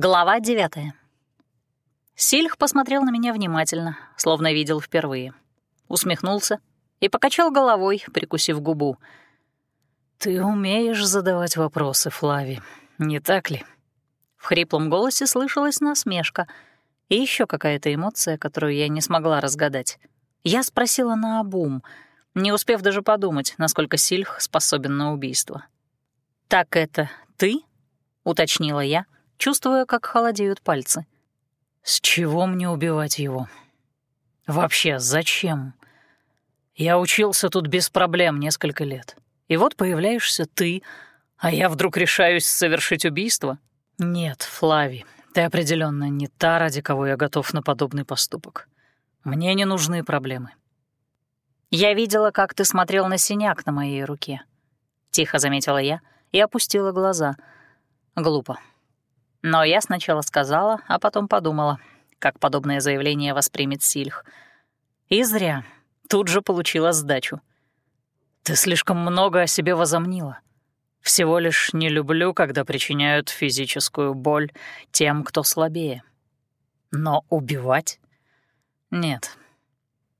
Глава девятая. Сильх посмотрел на меня внимательно, словно видел впервые. Усмехнулся и покачал головой, прикусив губу. «Ты умеешь задавать вопросы, Флави, не так ли?» В хриплом голосе слышалась насмешка и еще какая-то эмоция, которую я не смогла разгадать. Я спросила наобум, не успев даже подумать, насколько Сильх способен на убийство. «Так это ты?» — уточнила я — чувствуя, как холодеют пальцы. «С чего мне убивать его? Вообще, зачем? Я учился тут без проблем несколько лет. И вот появляешься ты, а я вдруг решаюсь совершить убийство? Нет, Флави, ты определенно не та, ради кого я готов на подобный поступок. Мне не нужны проблемы». «Я видела, как ты смотрел на синяк на моей руке», — тихо заметила я и опустила глаза. Глупо. Но я сначала сказала, а потом подумала, как подобное заявление воспримет Сильх. И зря. Тут же получила сдачу. «Ты слишком много о себе возомнила. Всего лишь не люблю, когда причиняют физическую боль тем, кто слабее. Но убивать? Нет.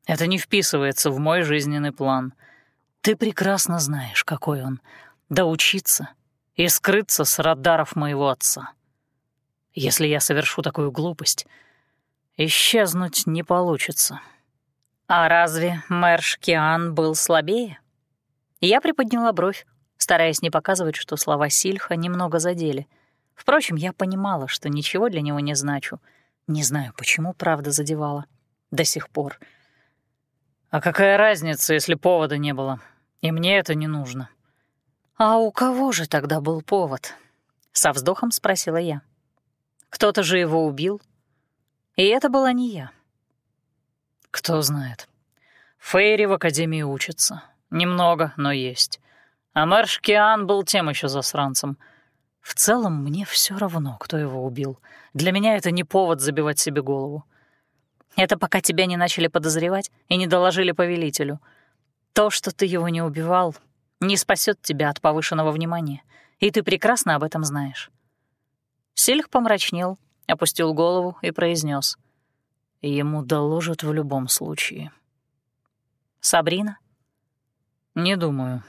Это не вписывается в мой жизненный план. Ты прекрасно знаешь, какой он. Доучиться и скрыться с радаров моего отца. Если я совершу такую глупость, исчезнуть не получится. А разве мэр Шкиан был слабее? Я приподняла бровь, стараясь не показывать, что слова Сильха немного задели. Впрочем, я понимала, что ничего для него не значу. Не знаю, почему правда задевала. До сих пор. А какая разница, если повода не было? И мне это не нужно. А у кого же тогда был повод? Со вздохом спросила я. Кто-то же его убил. И это была не я. Кто знает. Фейри в Академии учатся. Немного, но есть. А мэр Шкиан был тем еще засранцем. В целом, мне все равно, кто его убил. Для меня это не повод забивать себе голову. Это пока тебя не начали подозревать и не доложили повелителю. То, что ты его не убивал, не спасет тебя от повышенного внимания, и ты прекрасно об этом знаешь. Сильх помрачнел, опустил голову и произнес: «Ему доложат в любом случае». «Сабрина?» «Не думаю.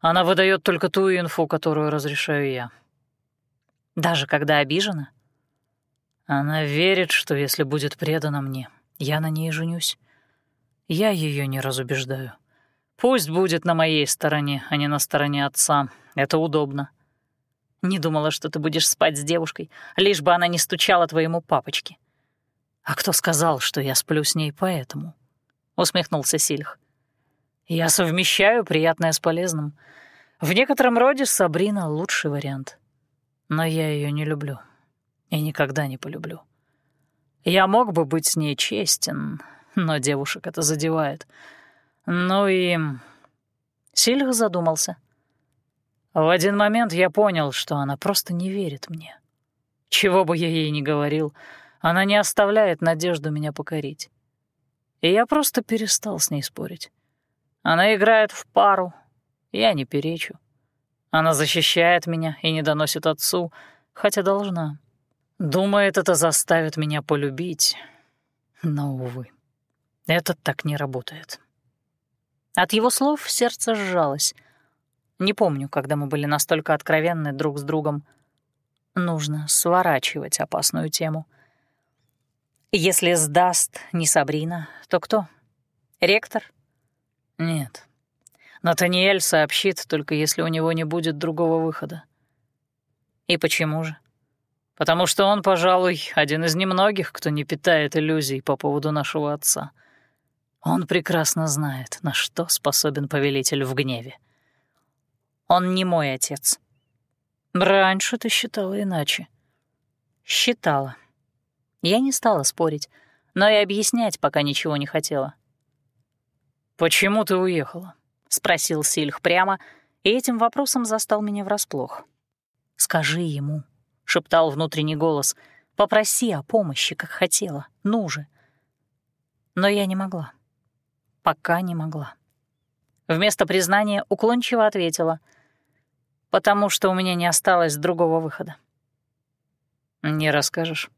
Она выдает только ту инфу, которую разрешаю я». «Даже когда обижена?» «Она верит, что если будет предана мне, я на ней женюсь. Я ее не разубеждаю. Пусть будет на моей стороне, а не на стороне отца. Это удобно. Не думала, что ты будешь спать с девушкой, лишь бы она не стучала твоему папочке. А кто сказал, что я сплю с ней поэтому? Усмехнулся Сильх. Я совмещаю приятное с полезным. В некотором роде Сабрина — лучший вариант. Но я ее не люблю. И никогда не полюблю. Я мог бы быть с ней честен, но девушек это задевает. Ну и... Сильх задумался — в один момент я понял, что она просто не верит мне. Чего бы я ей ни говорил, она не оставляет надежду меня покорить. И я просто перестал с ней спорить. Она играет в пару, я не перечу. Она защищает меня и не доносит отцу, хотя должна. Думает, это заставит меня полюбить. Но, увы, это так не работает. От его слов сердце сжалось — не помню, когда мы были настолько откровенны друг с другом. Нужно сворачивать опасную тему. Если сдаст не Сабрина, то кто? Ректор? Нет. Натаниэль сообщит, только если у него не будет другого выхода. И почему же? Потому что он, пожалуй, один из немногих, кто не питает иллюзий по поводу нашего отца. Он прекрасно знает, на что способен повелитель в гневе. Он не мой отец. Раньше ты считала иначе. Считала. Я не стала спорить, но и объяснять пока ничего не хотела. «Почему ты уехала?» — спросил Сильх прямо, и этим вопросом застал меня врасплох. «Скажи ему», — шептал внутренний голос, — «попроси о помощи, как хотела, ну же». Но я не могла. Пока не могла. Вместо признания уклончиво ответила — потому что у меня не осталось другого выхода. Не расскажешь?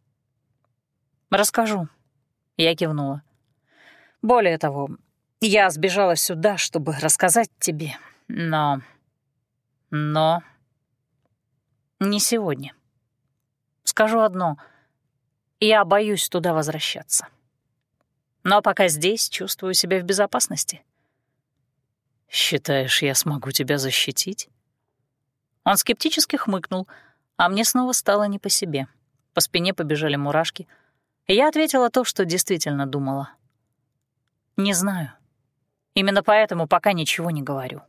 Расскажу. Я кивнула. Более того, я сбежала сюда, чтобы рассказать тебе, но... Но... Не сегодня. Скажу одно. Я боюсь туда возвращаться. Но пока здесь чувствую себя в безопасности. «Считаешь, я смогу тебя защитить?» Он скептически хмыкнул, а мне снова стало не по себе. По спине побежали мурашки. И я ответила то, что действительно думала. «Не знаю. Именно поэтому пока ничего не говорю».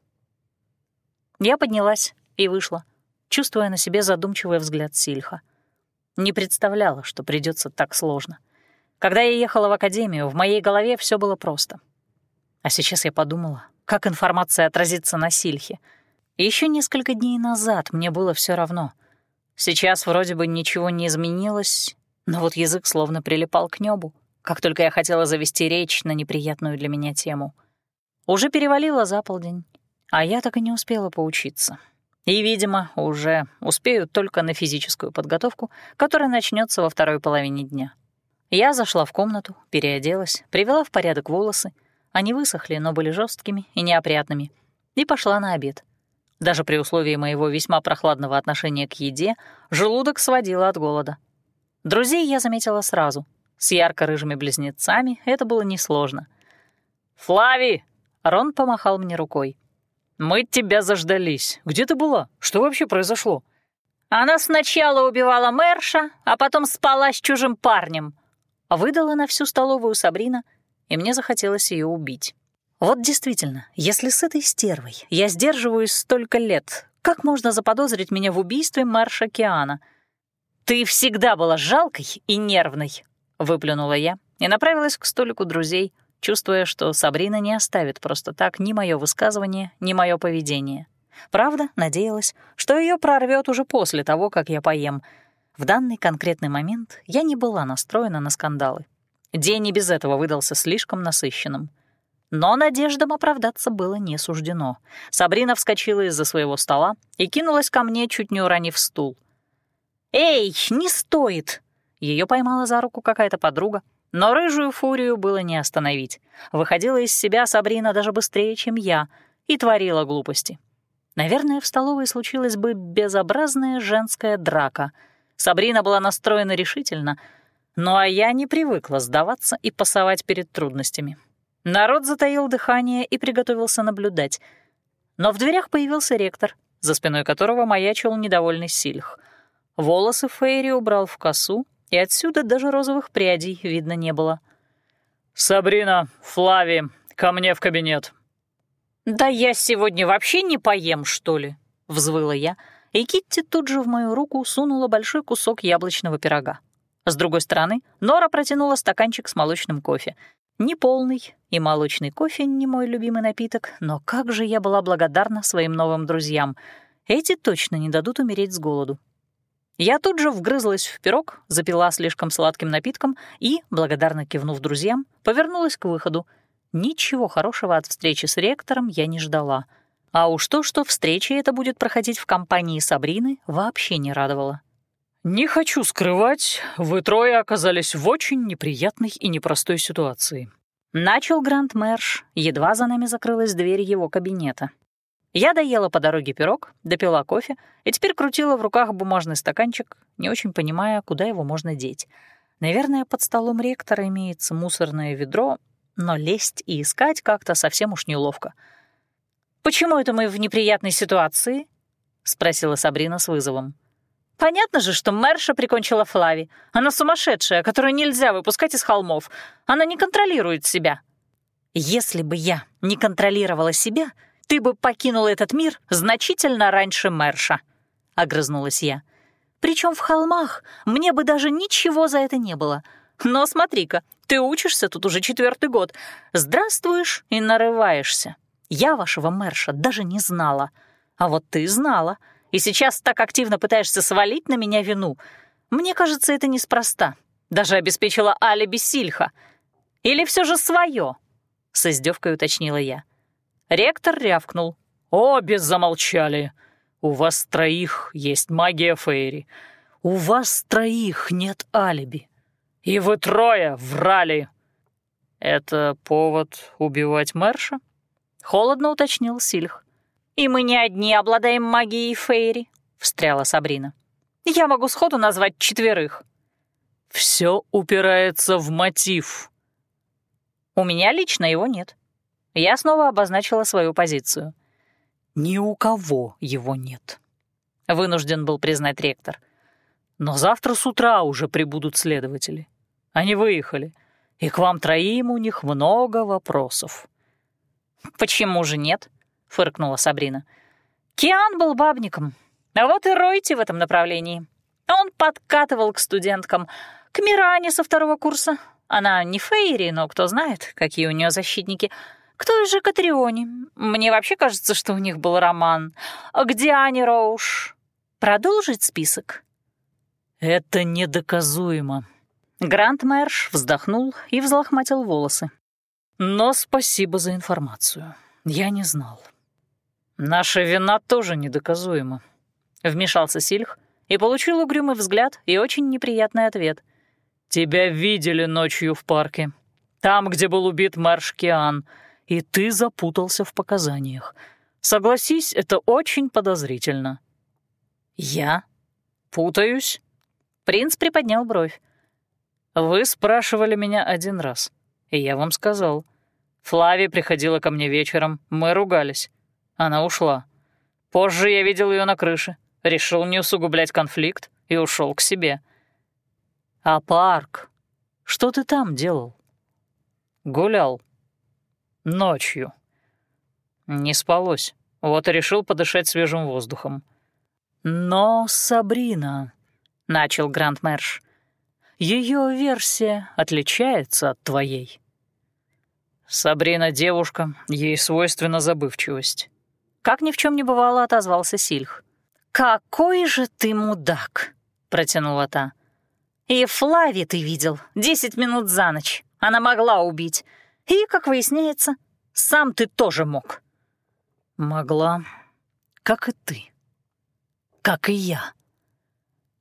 Я поднялась и вышла, чувствуя на себе задумчивый взгляд Сильха. Не представляла, что придется так сложно. Когда я ехала в академию, в моей голове все было просто. А сейчас я подумала, как информация отразится на Сильхе. Еще несколько дней назад мне было все равно. Сейчас вроде бы ничего не изменилось, но вот язык словно прилипал к небу, как только я хотела завести речь на неприятную для меня тему. Уже перевалило за полдень, а я так и не успела поучиться. И, видимо, уже успею только на физическую подготовку, которая начнется во второй половине дня. Я зашла в комнату, переоделась, привела в порядок волосы. Они высохли, но были жесткими и неопрятными. И пошла на обед. Даже при условии моего весьма прохладного отношения к еде желудок сводило от голода. Друзей я заметила сразу. С ярко-рыжими близнецами это было несложно. «Флави!» — Рон помахал мне рукой. «Мы тебя заждались. Где ты была? Что вообще произошло?» «Она сначала убивала Мэрша, а потом спала с чужим парнем», — выдала на всю столовую Сабрина, и мне захотелось ее убить. Вот действительно, если с этой стервой я сдерживаюсь столько лет, как можно заподозрить меня в убийстве Мэрша Киана? «Ты всегда была жалкой и нервной», — выплюнула я и направилась к столику друзей, чувствуя, что Сабрина не оставит просто так ни мое высказывание, ни мое поведение. Правда, надеялась, что ее прорвет уже после того, как я поем. В данный конкретный момент я не была настроена на скандалы. День и без этого выдался слишком насыщенным. Но надеждам оправдаться было не суждено. Сабрина вскочила из-за своего стола и кинулась ко мне, чуть не уронив стул. «Эй, не стоит!» Ее поймала за руку какая-то подруга, но рыжую фурию было не остановить. Выходила из себя Сабрина даже быстрее, чем я, и творила глупости. Наверное, в столовой случилась бы безобразная женская драка. Сабрина была настроена решительно, ну а я не привыкла сдаваться и пасовать перед трудностями. Народ затаил дыхание и приготовился наблюдать. Но в дверях появился ректор, за спиной которого маячил недовольный Сильх. Волосы Фейри убрал в косу, и отсюда даже розовых прядей видно не было. «Сабрина, Флави, ко мне в кабинет». «Да я сегодня вообще не поем, что ли?» — взвыла я, и Китти тут же в мою руку сунула большой кусок яблочного пирога. С другой стороны, Нора протянула стаканчик с молочным кофе. Не полный, и молочный кофе не мой любимый напиток, но как же я была благодарна своим новым друзьям. Эти точно не дадут умереть с голоду. Я тут же вгрызлась в пирог, запила слишком сладким напитком и, благодарно кивнув друзьям, повернулась к выходу. Ничего хорошего от встречи с ректором я не ждала. А уж то, что встреча эта будет проходить в компании Сабрины, вообще не радовало. «Не хочу скрывать, вы трое оказались в очень неприятной и непростой ситуации», — начал Гранд Мэрш, едва за нами закрылась дверь его кабинета. Я доела по дороге пирог, допила кофе и теперь крутила в руках бумажный стаканчик, не очень понимая, куда его можно деть. Наверное, под столом ректора имеется мусорное ведро, но лезть и искать как-то совсем уж неловко. «Почему это мы в неприятной ситуации?» — спросила Сабрина с вызовом. «Понятно же, что Мэрша прикончила Флави. Она сумасшедшая, которую нельзя выпускать из холмов. Она не контролирует себя». «Если бы я не контролировала себя, ты бы покинула этот мир значительно раньше Мэрша», — огрызнулась я. «Причем в холмах мне бы даже ничего за это не было. Но смотри-ка, ты учишься тут уже четвертый год. Здравствуешь и нарываешься. Я вашего Мэрша даже не знала. А вот ты знала. И сейчас так активно пытаешься свалить на меня вину. Мне кажется, это неспроста. Даже обеспечила алиби Сильха. Или все же свое?» — с издевкой уточнила я. Ректор рявкнул. «Обе замолчали. У вас троих есть магия Фейри. У вас троих нет алиби. И вы трое врали. Это повод убивать Мэрша? Холодно уточнил Сильх. «И мы не одни обладаем магией Фейри», — встряла Сабрина. «Я могу сходу назвать четверых». «Все упирается в мотив». «У меня лично его нет». Я снова обозначила свою позицию. «Ни у кого его нет», — вынужден был признать ректор. «Но завтра с утра уже прибудут следователи. Они выехали, и к вам троим у них много вопросов». «Почему же нет?» — фыркнула Сабрина. «Киан был бабником, а вот и Ройти в этом направлении. Он подкатывал к студенткам, к Миране со второго курса. Она не Фейри, но кто знает, какие у нее защитники. К той же Катрионе. Мне вообще кажется, что у них был роман. К Диане Роуш. Продолжить список?» «Это недоказуемо». Грант Мэрш вздохнул и взлохматил волосы. Но спасибо за информацию. Я не знал. Наша вина тоже недоказуема. Вмешался Сильх и получил угрюмый взгляд и очень неприятный ответ. Тебя видели ночью в парке. Там, где был убит Киан, и ты запутался в показаниях. Согласись, это очень подозрительно. Я? Путаюсь? Принц приподнял бровь. Вы спрашивали меня один раз — и я вам сказал. Флави приходила ко мне вечером, мы ругались. Она ушла. Позже я видел ее на крыше, решил не усугублять конфликт и ушел к себе. А парк? Что ты там делал? Гулял. Ночью. Не спалось. Вот и решил подышать свежим воздухом. Но Сабрина, — начал Гранд Мэрш, — ее версия отличается от твоей. Сабрина девушка, ей свойственна забывчивость. Как ни в чем не бывало, отозвался Сильх. «Какой же ты мудак!» — протянула та. «И Флави ты видел, десять минут за ночь. Она могла убить. И, как выясняется, сам ты тоже мог». «Могла, как и ты. Как и я.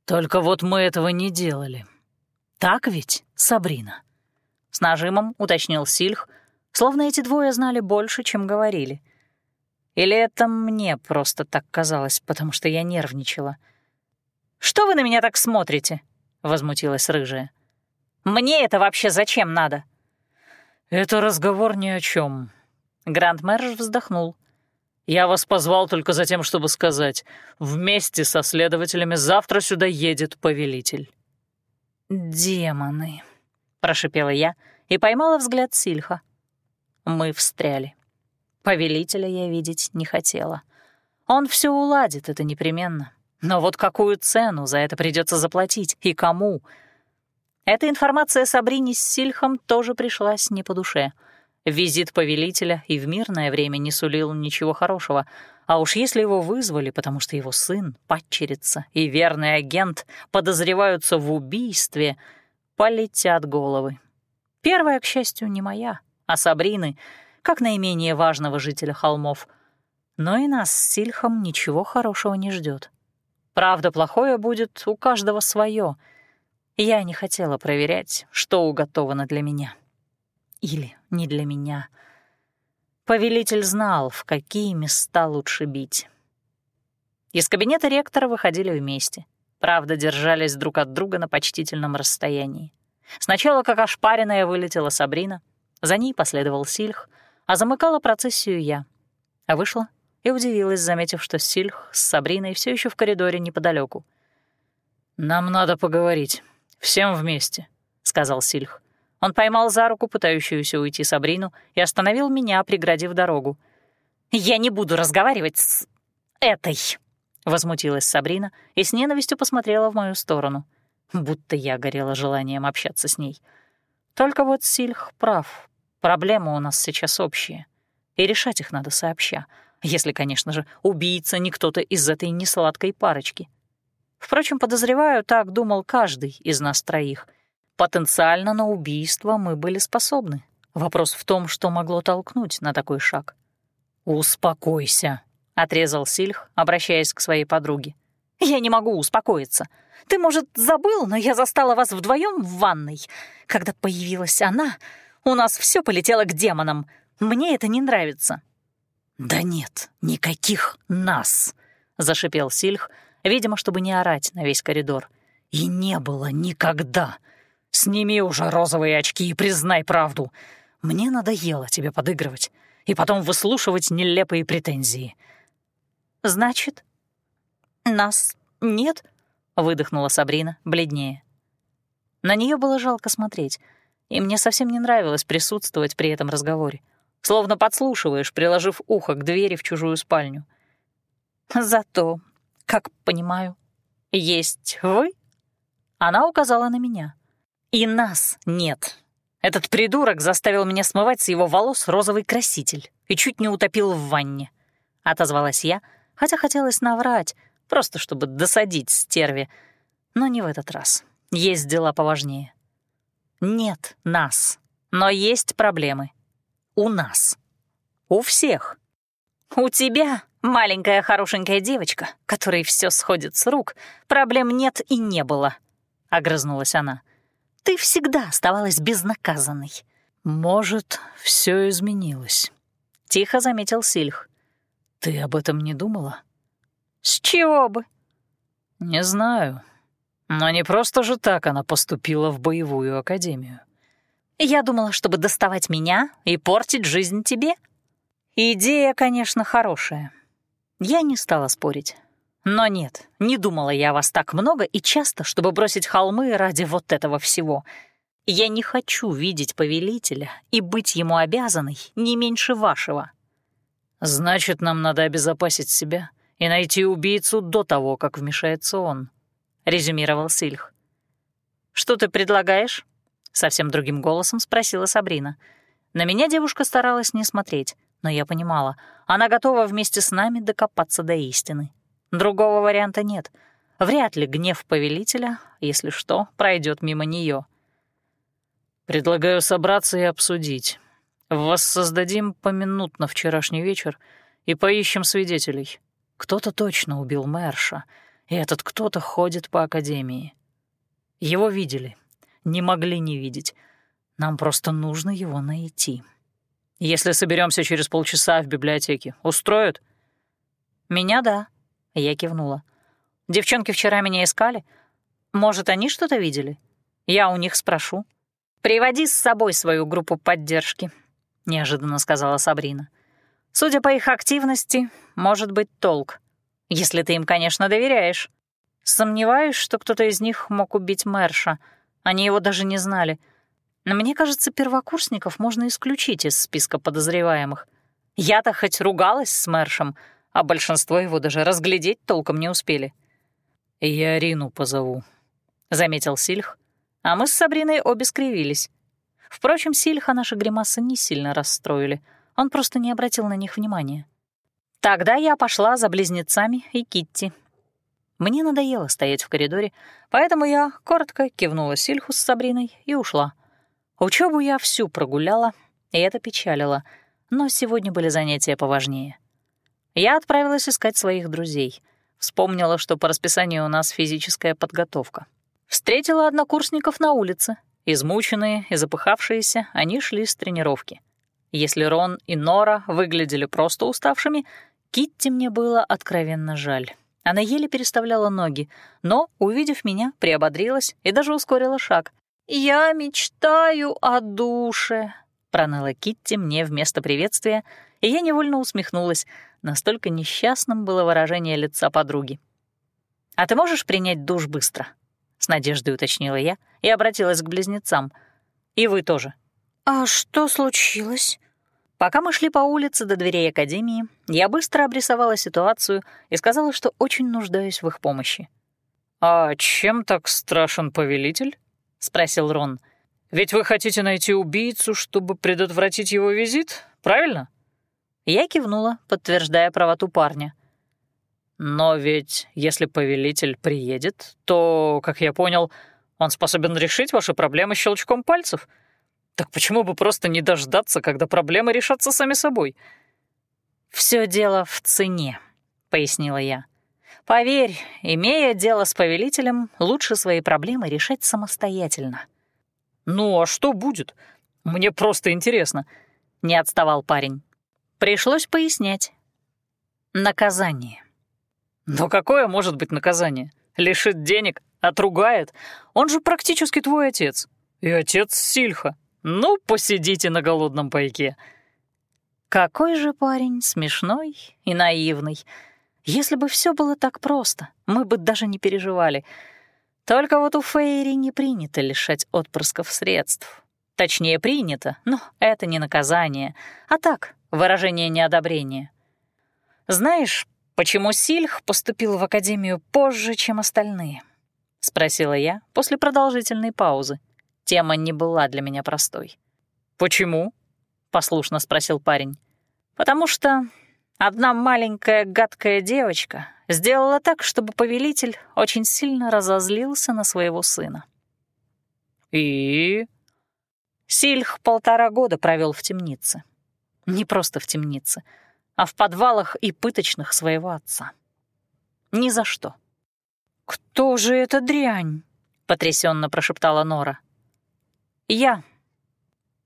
Только вот мы этого не делали. Так ведь, Сабрина?» С нажимом уточнил Сильх — Словно эти двое знали больше, чем говорили. Или это мне просто так казалось, потому что я нервничала. «Что вы на меня так смотрите?» — возмутилась рыжая. «Мне это вообще зачем надо?» «Это разговор ни о чем. Гранд Мэрш вздохнул. «Я вас позвал только за тем, чтобы сказать, вместе со следователями завтра сюда едет повелитель». «Демоны», — прошипела я и поймала взгляд Сильха. Мы встряли. Повелителя я видеть не хотела. Он все уладит, это непременно. Но вот какую цену за это придется заплатить и кому? Эта информация Сабрине с Сильхом тоже пришлась не по душе. Визит повелителя и в мирное время не сулил ничего хорошего, а уж если его вызвали, потому что его сын, падчерица и верный агент подозреваются в убийстве, полетят головы. Первая, к счастью, не моя — а Сабрины — как наименее важного жителя холмов. Но и нас с Сильхом ничего хорошего не ждет. Правда, плохое будет у каждого свое. Я не хотела проверять, что уготовано для меня. Или не для меня. Повелитель знал, в какие места лучше бить. Из кабинета ректора выходили вместе. Правда, держались друг от друга на почтительном расстоянии. Сначала, как ошпаренная, вылетела Сабрина — за ней последовал Сильх, а замыкала процессию я. А вышла и удивилась, заметив, что Сильх с Сабриной все еще в коридоре неподалеку. «Нам надо поговорить. Всем вместе», — сказал Сильх. Он поймал за руку пытающуюся уйти Сабрину и остановил меня, преградив дорогу. «Я не буду разговаривать с этой», — возмутилась Сабрина и с ненавистью посмотрела в мою сторону, будто я горела желанием общаться с ней. Только вот Сильх прав. Проблемы у нас сейчас общие, и решать их надо сообща, если, конечно же, убийца не кто-то из этой несладкой парочки. Впрочем, подозреваю, так думал каждый из нас троих. Потенциально на убийство мы были способны. Вопрос в том, что могло толкнуть на такой шаг. «Успокойся», — отрезал Сильх, обращаясь к своей подруге. «Я не могу успокоиться», Ты, может, забыл, но я застала вас вдвоем в ванной. Когда появилась она, у нас все полетело к демонам. Мне это не нравится». «Да нет, никаких нас», — зашипел Сильх, видимо, чтобы не орать на весь коридор. «И не было никогда. Сними уже розовые очки и признай правду. Мне надоело тебе подыгрывать и потом выслушивать нелепые претензии». «Значит, нас нет?» — выдохнула Сабрина, бледнее. На нее было жалко смотреть, и мне совсем не нравилось присутствовать при этом разговоре, словно подслушиваешь, приложив ухо к двери в чужую спальню. «Зато, как понимаю, есть вы?» Она указала на меня. «И нас нет. Этот придурок заставил меня смывать с его волос розовый краситель и чуть не утопил в ванне», — отозвалась я, хотя хотелось наврать, просто чтобы досадить стерве. Но не в этот раз. Есть дела поважнее. Нет нас, но есть проблемы. У нас. У всех. У тебя, маленькая хорошенькая девочка, которой все сходит с рук, проблем нет и не было, — огрызнулась она. Ты всегда оставалась безнаказанной. Может, все изменилось, — тихо заметил Сильх. Ты об этом не думала? «С чего бы?» «Не знаю. Но не просто же так она поступила в боевую академию». «Я думала, чтобы доставать меня и портить жизнь тебе. Идея, конечно, хорошая. Я не стала спорить. Но нет, не думала я о вас так много и часто, чтобы бросить холмы ради вот этого всего. Я не хочу видеть повелителя и быть ему обязанной не меньше вашего». «Значит, нам надо обезопасить себя и найти убийцу до того, как вмешается он», — резюмировал Сильх. «Что ты предлагаешь?» — совсем другим голосом спросила Сабрина. На меня девушка старалась не смотреть, но я понимала, она готова вместе с нами докопаться до истины. Другого варианта нет. Вряд ли гнев повелителя, если что, пройдет мимо нее. «Предлагаю собраться и обсудить. Воссоздадим поминутно вчерашний вечер и поищем свидетелей. Кто-то точно убил Мэрша, и этот кто-то ходит по Академии. Его видели, не могли не видеть. Нам просто нужно его найти. Если соберемся через полчаса в библиотеке, устроят? Меня — да, — я кивнула. Девчонки вчера меня искали. Может, они что-то видели? Я у них спрошу. «Приводи с собой свою группу поддержки», — неожиданно сказала Сабрина. Судя по их активности, может быть толк. Если ты им, конечно, доверяешь. Сомневаюсь, что кто-то из них мог убить Мэрша. Они его даже не знали. Но мне кажется, первокурсников можно исключить из списка подозреваемых. Я-то хоть ругалась с Мэршем, а большинство его даже разглядеть толком не успели. «Я Рину позову», — заметил Сильх, а мы с Сабриной обе скривились. Впрочем, Сильха наши гримасы не сильно расстроили — он просто не обратил на них внимания. Тогда я пошла за близнецами и Китти. Мне надоело стоять в коридоре, поэтому я коротко кивнула Сильху с Сабриной и ушла. Учебу я всю прогуляла, и это печалило, но сегодня были занятия поважнее. Я отправилась искать своих друзей. Вспомнила, что по расписанию у нас физическая подготовка. Встретила однокурсников на улице. Измученные и запыхавшиеся, они шли с тренировки — если Рон и Нора выглядели просто уставшими, Китти мне было откровенно жаль. Она еле переставляла ноги, но, увидев меня, приободрилась и даже ускорила шаг. «Я мечтаю о душе», — проныла Китти мне вместо приветствия, и я невольно усмехнулась. Настолько несчастным было выражение лица подруги. «А ты можешь принять душ быстро?» — с надеждой уточнила я и обратилась к близнецам. «И вы тоже». «А что случилось?» Пока мы шли по улице до дверей Академии, я быстро обрисовала ситуацию и сказала, что очень нуждаюсь в их помощи. «А чем так страшен повелитель?» — спросил Рон. «Ведь вы хотите найти убийцу, чтобы предотвратить его визит, правильно?» Я кивнула, подтверждая правоту парня. «Но ведь если повелитель приедет, то, как я понял, он способен решить ваши проблемы щелчком пальцев», так почему бы просто не дождаться, когда проблемы решатся сами собой? Все дело в цене, пояснила я. Поверь, имея дело с повелителем, лучше свои проблемы решать самостоятельно. «Ну, а что будет? Мне просто интересно», — не отставал парень. Пришлось пояснять. Наказание. «Но какое может быть наказание? Лишит денег, отругает? Он же практически твой отец. И отец Сильха. Ну, посидите на голодном пайке». Какой же парень смешной и наивный. Если бы все было так просто, мы бы даже не переживали. Только вот у Фейри не принято лишать отпрысков средств. Точнее, принято, но это не наказание, а так, выражение неодобрения. Знаешь, почему Сильх поступил в Академию позже, чем остальные? Спросила я после продолжительной паузы. Тема не была для меня простой. «Почему?» — послушно спросил парень. «Потому что одна маленькая гадкая девочка сделала так, чтобы повелитель очень сильно разозлился на своего сына». «И?» Сильх полтора года провел в темнице. Не просто в темнице, а в подвалах и пыточных своего отца. Ни за что. «Кто же эта дрянь?» — потрясенно прошептала Нора. «Я».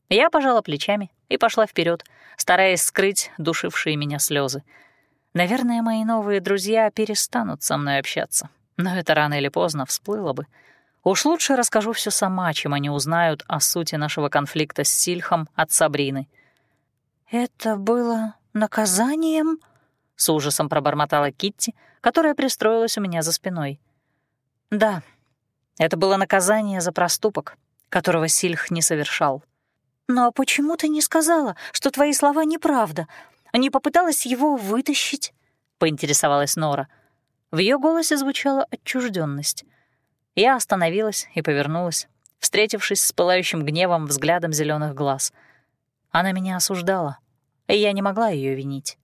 Я пожала плечами и пошла вперед, стараясь скрыть душившие меня слезы. Наверное, мои новые друзья перестанут со мной общаться, но это рано или поздно всплыло бы. Уж лучше расскажу все сама, чем они узнают о сути нашего конфликта с Сильхом от Сабрины. «Это было наказанием?» — с ужасом пробормотала Китти, которая пристроилась у меня за спиной. «Да, это было наказание за проступок, которого Сильх не совершал». «Но почему ты не сказала, что твои слова неправда? Не попыталась его вытащить?» — поинтересовалась Нора. В ее голосе звучала отчужденность. Я остановилась и повернулась, встретившись с пылающим гневом взглядом зеленых глаз. Она меня осуждала, и я не могла ее винить.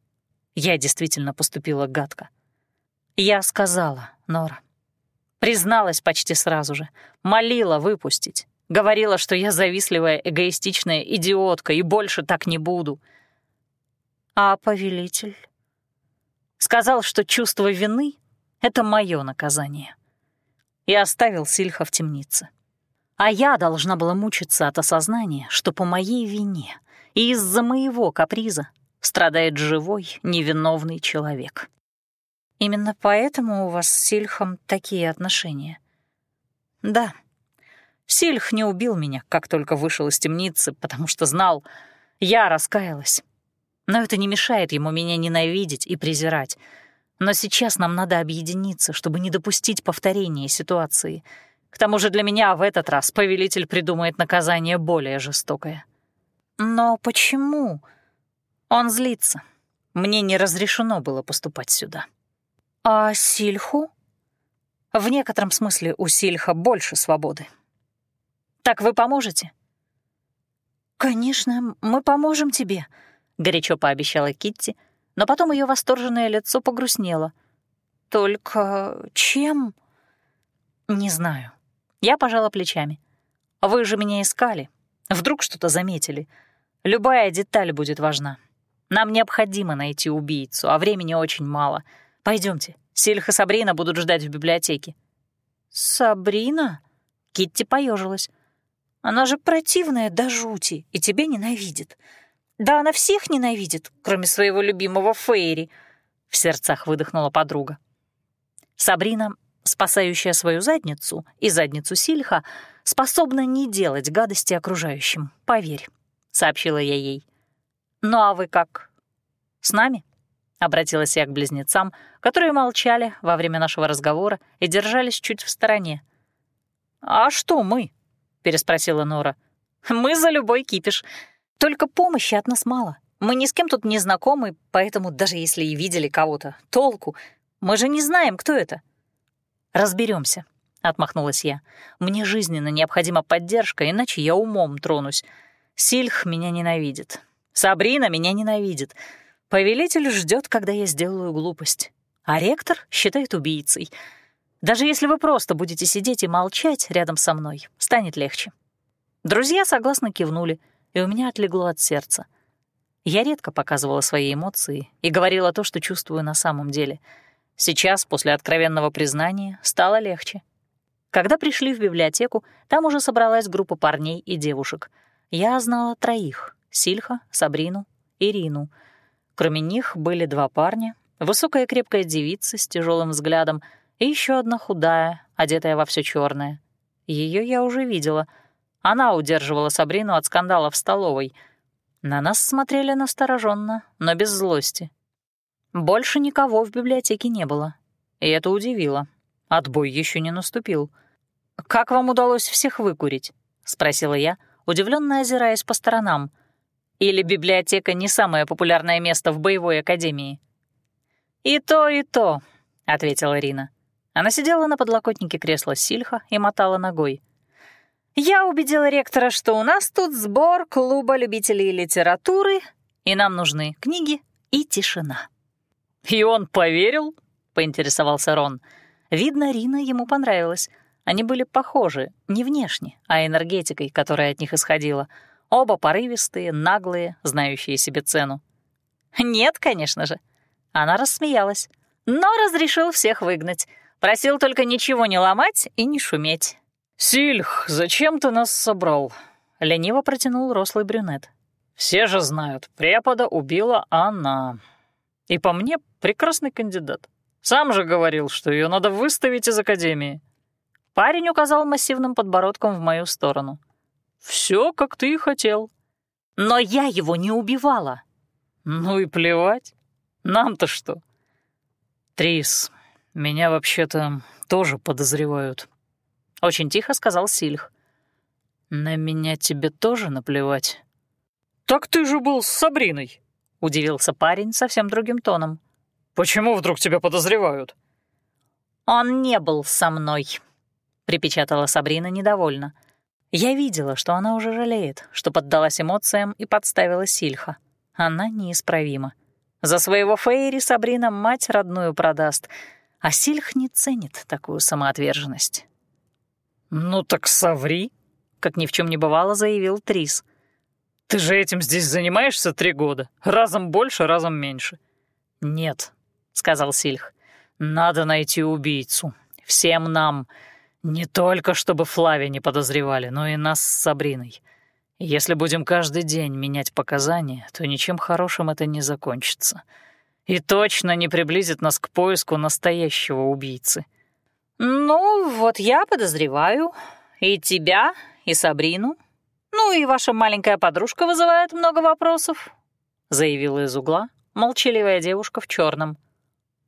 Я действительно поступила гадко. Я сказала, Нора. Призналась почти сразу же, молила выпустить. Говорила, что я завистливая, эгоистичная идиотка и больше так не буду. А повелитель? Сказал, что чувство вины — это мое наказание. И оставил Сильха в темнице. А я должна была мучиться от осознания, что по моей вине и из-за моего каприза страдает живой, невиновный человек. Именно поэтому у вас с Сильхом такие отношения? Да. Сильх не убил меня, как только вышел из темницы, потому что знал, я раскаялась. Но это не мешает ему меня ненавидеть и презирать. Но сейчас нам надо объединиться, чтобы не допустить повторения ситуации. К тому же для меня в этот раз повелитель придумает наказание более жестокое. Но почему? Он злится. Мне не разрешено было поступать сюда. А Сильху? В некотором смысле у Сильха больше свободы. Так вы поможете? Конечно, мы поможем тебе, горячо пообещала Китти, но потом ее восторженное лицо погрустнело. Только чем? Не знаю. Я пожала плечами. Вы же меня искали. Вдруг что-то заметили. Любая деталь будет важна. Нам необходимо найти убийцу, а времени очень мало. Пойдемте, Сильха и Сабрина будут ждать в библиотеке. Сабрина? Китти поежилась. Она же противная до жути и тебя ненавидит. Да она всех ненавидит, кроме своего любимого Фейри, в сердцах выдохнула подруга. Сабрина, спасающая свою задницу и задницу Сильха, способна не делать гадости окружающим, поверь, сообщила я ей. Ну а вы как? С нами? Обратилась я к близнецам, которые молчали во время нашего разговора и держались чуть в стороне. «А что мы?» — переспросила Нора. «Мы за любой кипиш. Только помощи от нас мало. Мы ни с кем тут не знакомы, поэтому даже если и видели кого-то, толку. Мы же не знаем, кто это». Разберемся, отмахнулась я. «Мне жизненно необходима поддержка, иначе я умом тронусь. Сильх меня ненавидит. Сабрина меня ненавидит. Повелитель ждет, когда я сделаю глупость. А ректор считает убийцей. Даже если вы просто будете сидеть и молчать рядом со мной, станет легче». Друзья согласно кивнули, и у меня отлегло от сердца. Я редко показывала свои эмоции и говорила то, что чувствую на самом деле. Сейчас, после откровенного признания, стало легче. Когда пришли в библиотеку, там уже собралась группа парней и девушек. Я знала троих — Сильха, Сабрину, Ирину. Кроме них были два парня, высокая крепкая девица с тяжелым взглядом и еще одна худая, одетая во все черное. Ее я уже видела. Она удерживала Сабрину от скандала в столовой. На нас смотрели настороженно, но без злости. Больше никого в библиотеке не было. И это удивило. Отбой еще не наступил. «Как вам удалось всех выкурить?» — спросила я, удивленно озираясь по сторонам. «Или библиотека не самое популярное место в боевой академии?» «И то, и то», — ответила Рина. Она сидела на подлокотнике кресла Сильха и мотала ногой. «Я убедила ректора, что у нас тут сбор клуба любителей литературы, и нам нужны книги и тишина». «И он поверил?» — поинтересовался Рон. Видно, Рина ему понравилась. Они были похожи, не внешне, а энергетикой, которая от них исходила. Оба порывистые, наглые, знающие себе цену. «Нет, конечно же». Она рассмеялась, но разрешил всех выгнать. Просил только ничего не ломать и не шуметь. «Сильх, зачем ты нас собрал?» — лениво протянул рослый брюнет. «Все же знают, препода убила она. И по мне прекрасный кандидат. Сам же говорил, что ее надо выставить из академии». Парень указал массивным подбородком в мою сторону. Все, как ты и хотел. Но я его не убивала. Ну и плевать. Нам-то что? Трис, меня вообще-то тоже подозревают. Очень тихо сказал Сильх. На меня тебе тоже наплевать. Так ты же был с Сабриной, удивился парень совсем другим тоном. Почему вдруг тебя подозревают? Он не был со мной, припечатала Сабрина недовольно. Я видела, что она уже жалеет, что поддалась эмоциям и подставила Сильха. Она неисправима. За своего Фейри Сабрина мать родную продаст, а Сильх не ценит такую самоотверженность. «Ну так соври», — как ни в чем не бывало, заявил Трис. «Ты же этим здесь занимаешься три года. Разом больше, разом меньше». «Нет», — сказал Сильх. «Надо найти убийцу. Всем нам. Не только чтобы Флави не подозревали, но и нас с Сабриной. Если будем каждый день менять показания, то ничем хорошим это не закончится. И точно не приблизит нас к поиску настоящего убийцы. «Ну, вот я подозреваю и тебя, и Сабрину. Ну, и ваша маленькая подружка вызывает много вопросов», — заявила из угла молчаливая девушка в черном.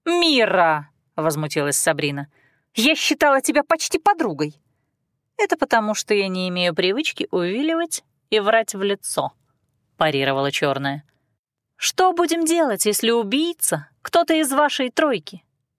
«Мира!» — возмутилась Сабрина. «Я считала тебя почти подругой». «Это потому, что я не имею привычки увиливать и врать в лицо», — парировала черная. «Что будем делать, если убийца кто-то из вашей тройки?